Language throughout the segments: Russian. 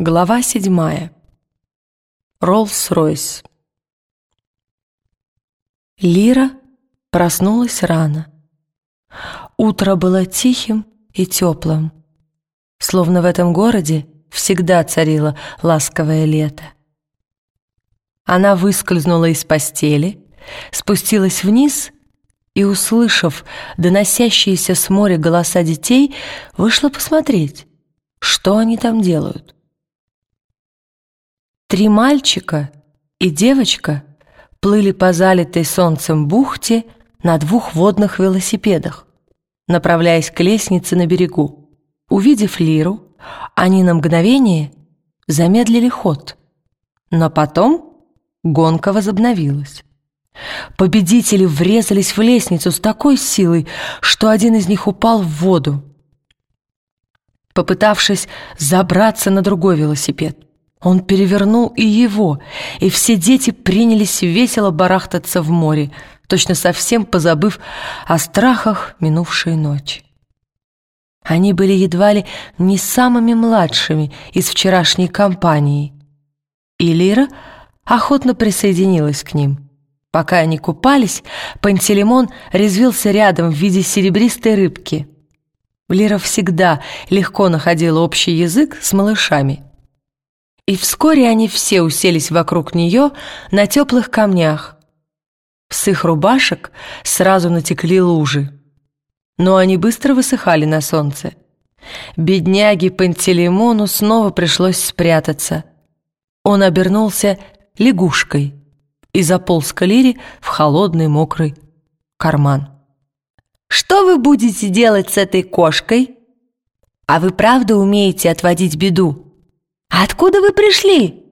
Глава седьмая. Роллс-Ройс. Лира проснулась рано. Утро было тихим и теплым, словно в этом городе всегда царило ласковое лето. Она выскользнула из постели, спустилась вниз и, услышав доносящиеся с моря голоса детей, вышла посмотреть, что они там делают. Три мальчика и девочка плыли по залитой солнцем бухте на двух водных велосипедах, направляясь к лестнице на берегу. Увидев Лиру, они на мгновение замедлили ход, но потом гонка возобновилась. Победители врезались в лестницу с такой силой, что один из них упал в воду, попытавшись забраться на другой велосипед. Он перевернул и его, и все дети принялись весело барахтаться в море, точно совсем позабыв о страхах минувшей ночи. Они были едва ли не самыми младшими из вчерашней компании, и Лира охотно присоединилась к ним. Пока они купались, Пантелеймон резвился рядом в виде серебристой рыбки. Лира всегда легко находила общий язык с малышами – и вскоре они все уселись вокруг нее на теплых камнях. С их рубашек сразу натекли лужи, но они быстро высыхали на солнце. Бедняге Пантелеймону снова пришлось спрятаться. Он обернулся лягушкой и заполз к Лире в холодный мокрый карман. «Что вы будете делать с этой кошкой? А вы правда умеете отводить беду?» Откуда вы пришли?»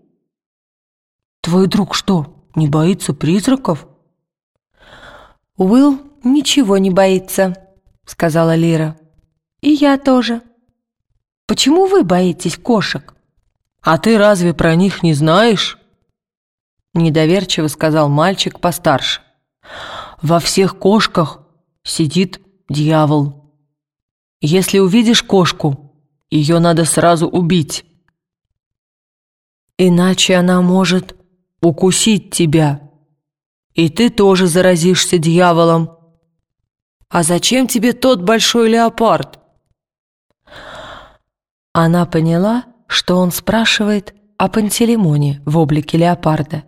«Твой друг что, не боится призраков?» «Уилл ничего не боится», — сказала Лира. «И я тоже. Почему вы боитесь кошек?» «А ты разве про них не знаешь?» Недоверчиво сказал мальчик постарше. «Во всех кошках сидит дьявол. Если увидишь кошку, ее надо сразу убить. Иначе она может укусить тебя. И ты тоже заразишься дьяволом. А зачем тебе тот большой леопард? Она поняла, что он спрашивает о Пантелеймоне в облике леопарда,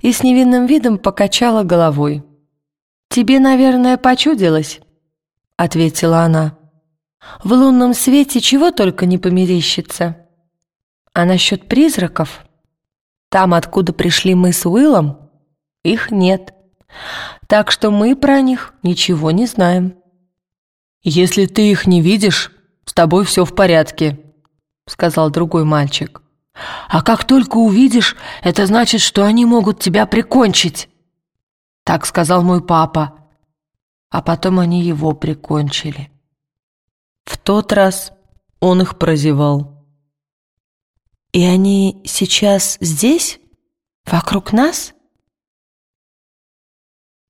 и с невинным видом покачала головой. «Тебе, наверное, почудилось?» — ответила она. «В лунном свете чего только не померещится». А насчет призраков? Там, откуда пришли мы с Уиллом, их нет. Так что мы про них ничего не знаем. «Если ты их не видишь, с тобой все в порядке», — сказал другой мальчик. «А как только увидишь, это значит, что они могут тебя прикончить», — так сказал мой папа. А потом они его прикончили. В тот раз он их прозевал. «И они сейчас здесь? Вокруг нас?»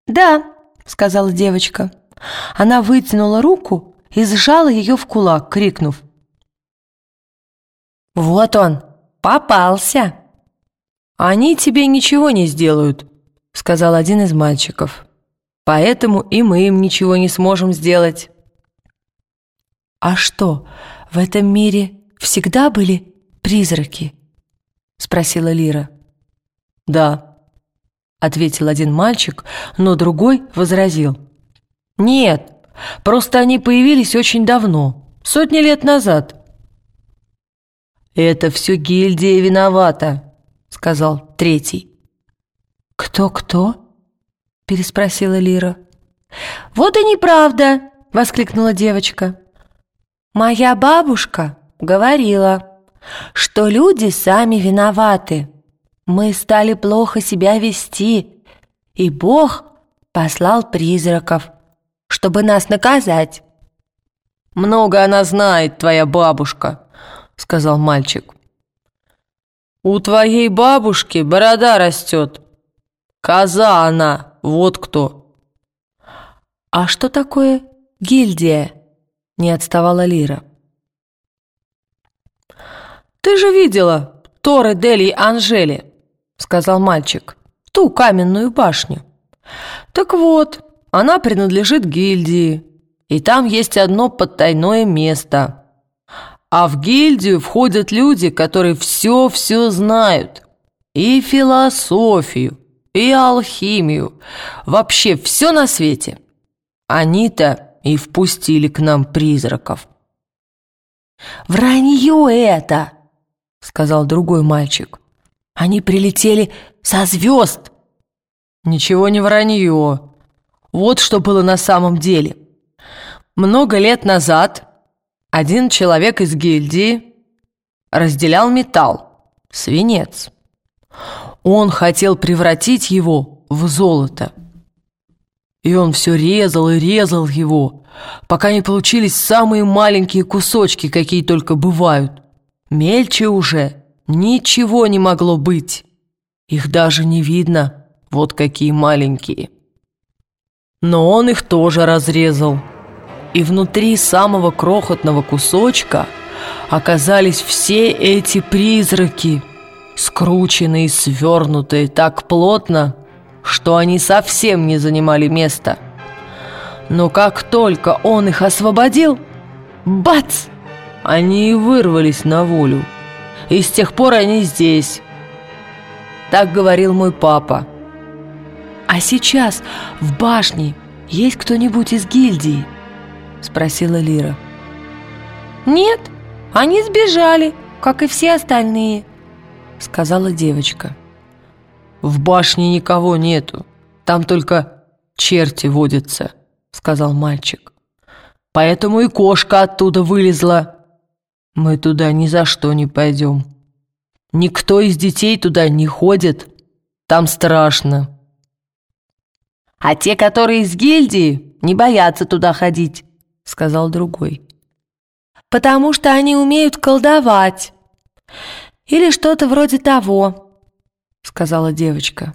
«Да», — сказала девочка. Она вытянула руку и сжала ее в кулак, крикнув. «Вот он, попался!» «Они тебе ничего не сделают», — сказал один из мальчиков. «Поэтому и мы им ничего не сможем сделать». «А что, в этом мире всегда были призраки?» — спросила Лира. «Да», — ответил один мальчик, но другой возразил. «Нет, просто они появились очень давно, сотни лет назад». «Это все гильдия виновата», — сказал третий. «Кто-кто?» — переспросила Лира. «Вот и неправда!» — воскликнула девочка. «Моя бабушка говорила...» что люди сами виноваты. Мы стали плохо себя вести, и Бог послал призраков, чтобы нас наказать. «Много она знает, твоя бабушка», — сказал мальчик. «У твоей бабушки борода растет. Коза она, вот кто». «А что такое гильдия?» — не отставала Лира. «Ты же видела Торе Дели Анжели», — сказал мальчик, — «ту каменную башню». «Так вот, она принадлежит гильдии, и там есть одно подтайное место. А в гильдию входят люди, которые все-все знают. И философию, и алхимию, вообще все на свете. Они-то и впустили к нам призраков». «Вранье это!» — сказал другой мальчик. «Они прилетели со звезд!» «Ничего не вранье. Вот что было на самом деле. Много лет назад один человек из гильдии разделял металл, свинец. Он хотел превратить его в золото. И он все резал и резал его, пока не получились самые маленькие кусочки, какие только бывают. Мельче уже ничего не могло быть. Их даже не видно, вот какие маленькие. Но он их тоже разрезал. И внутри самого крохотного кусочка оказались все эти призраки, скрученные свернутые так плотно, что они совсем не занимали места. Но как только он их освободил, бац! Они и вырвались на волю. И с тех пор они здесь. Так говорил мой папа. «А сейчас в башне есть кто-нибудь из гильдии?» Спросила Лира. «Нет, они сбежали, как и все остальные», Сказала девочка. «В башне никого нету, там только черти водятся» сказал мальчик. «Поэтому и кошка оттуда вылезла. Мы туда ни за что не пойдем. Никто из детей туда не ходит. Там страшно». «А те, которые из гильдии, не боятся туда ходить», — сказал другой. «Потому что они умеют колдовать. Или что-то вроде того», — сказала девочка.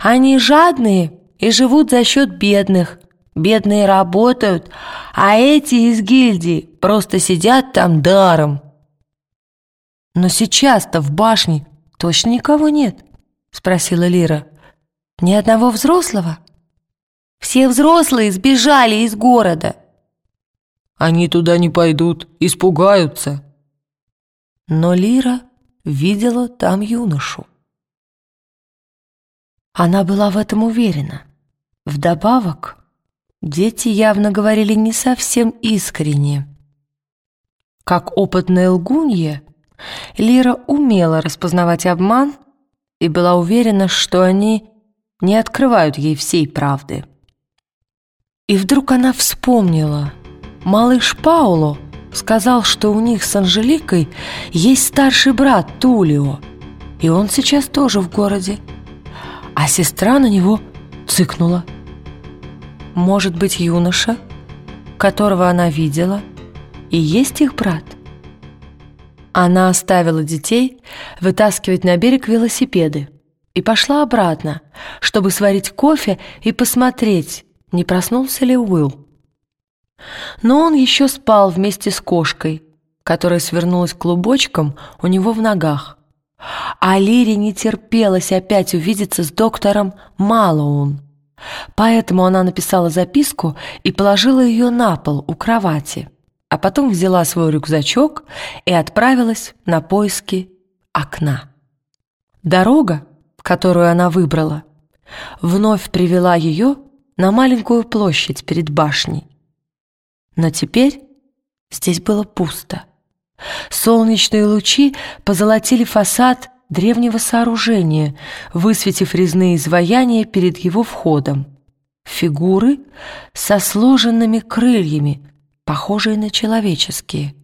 «Они жадные и живут за счет бедных, Бедные работают, а эти из гильдии просто сидят там даром. Но сейчас-то в башне точно никого нет, спросила Лира. Ни одного взрослого? Все взрослые сбежали из города. Они туда не пойдут, испугаются. Но Лира видела там юношу. Она была в этом уверена. Вдобавок, Дети явно говорили не совсем искренне. Как опытная лгунья, Лира умела распознавать обман и была уверена, что они не открывают ей всей правды. И вдруг она вспомнила. Малыш Пауло сказал, что у них с Анжеликой есть старший брат Тулио, и он сейчас тоже в городе. А сестра на него цыкнула – может быть, юноша, которого она видела, и есть их брат? Она оставила детей вытаскивать на берег велосипеды и пошла обратно, чтобы сварить кофе и посмотреть, не проснулся ли Уилл. Но он еще спал вместе с кошкой, которая свернулась клубочком у него в ногах. А Лире не терпелось опять увидеться с доктором Малоун. Поэтому она написала записку и положила ее на пол у кровати, а потом взяла свой рюкзачок и отправилась на поиски окна. Дорога, которую она выбрала, вновь привела ее на маленькую площадь перед башней. Но теперь здесь было пусто. Солнечные лучи позолотили фасад древнего сооружения, высветив резные изваяния перед его входом. Фигуры со сложенными крыльями, похожие на человеческие.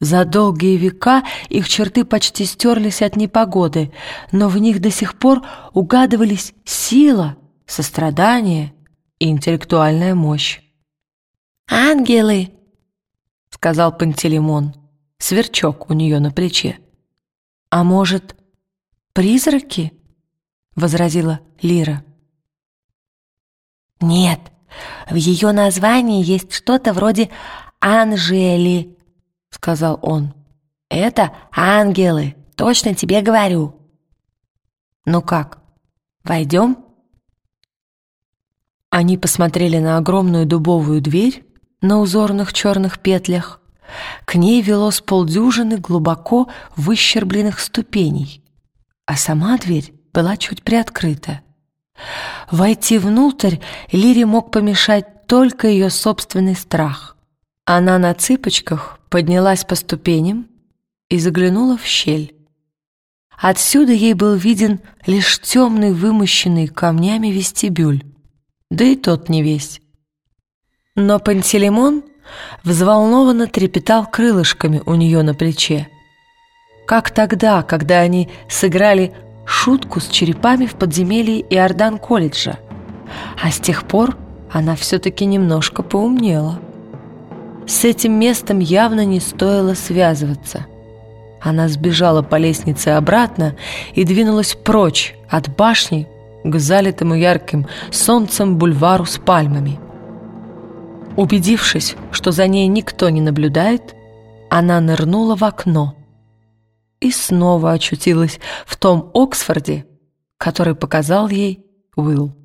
За долгие века их черты почти стерлись от непогоды, но в них до сих пор угадывались сила, сострадание и интеллектуальная мощь. «Ангелы!» — сказал Пантелеймон, сверчок у нее на плече. «А может, призраки?» — возразила Лира. «Нет, в ее названии есть что-то вроде «Анжели», — сказал он. Это ангелы, точно тебе говорю. Ну как, войдем? Они посмотрели на огромную дубовую дверь на узорных черных петлях. К ней вело с полдюжины глубоко выщербленных ступеней, а сама дверь была чуть приоткрыта. Войти внутрь Лире мог помешать только ее собственный страх. Она на цыпочках поднялась по ступеням и заглянула в щель. Отсюда ей был виден лишь темный, вымощенный камнями вестибюль, да и тот не весь. Но Пантелеймон взволнованно трепетал крылышками у нее на плече. Как тогда, когда они сыграли шутку с черепами в подземелье Иордан-колледжа. А с тех пор она все-таки немножко поумнела. С этим местом явно не стоило связываться. Она сбежала по лестнице обратно и двинулась прочь от башни к залитому ярким солнцем бульвару с пальмами. Убедившись, что за ней никто не наблюдает, она нырнула в окно и снова очутилась в том Оксфорде, который показал ей Уилл.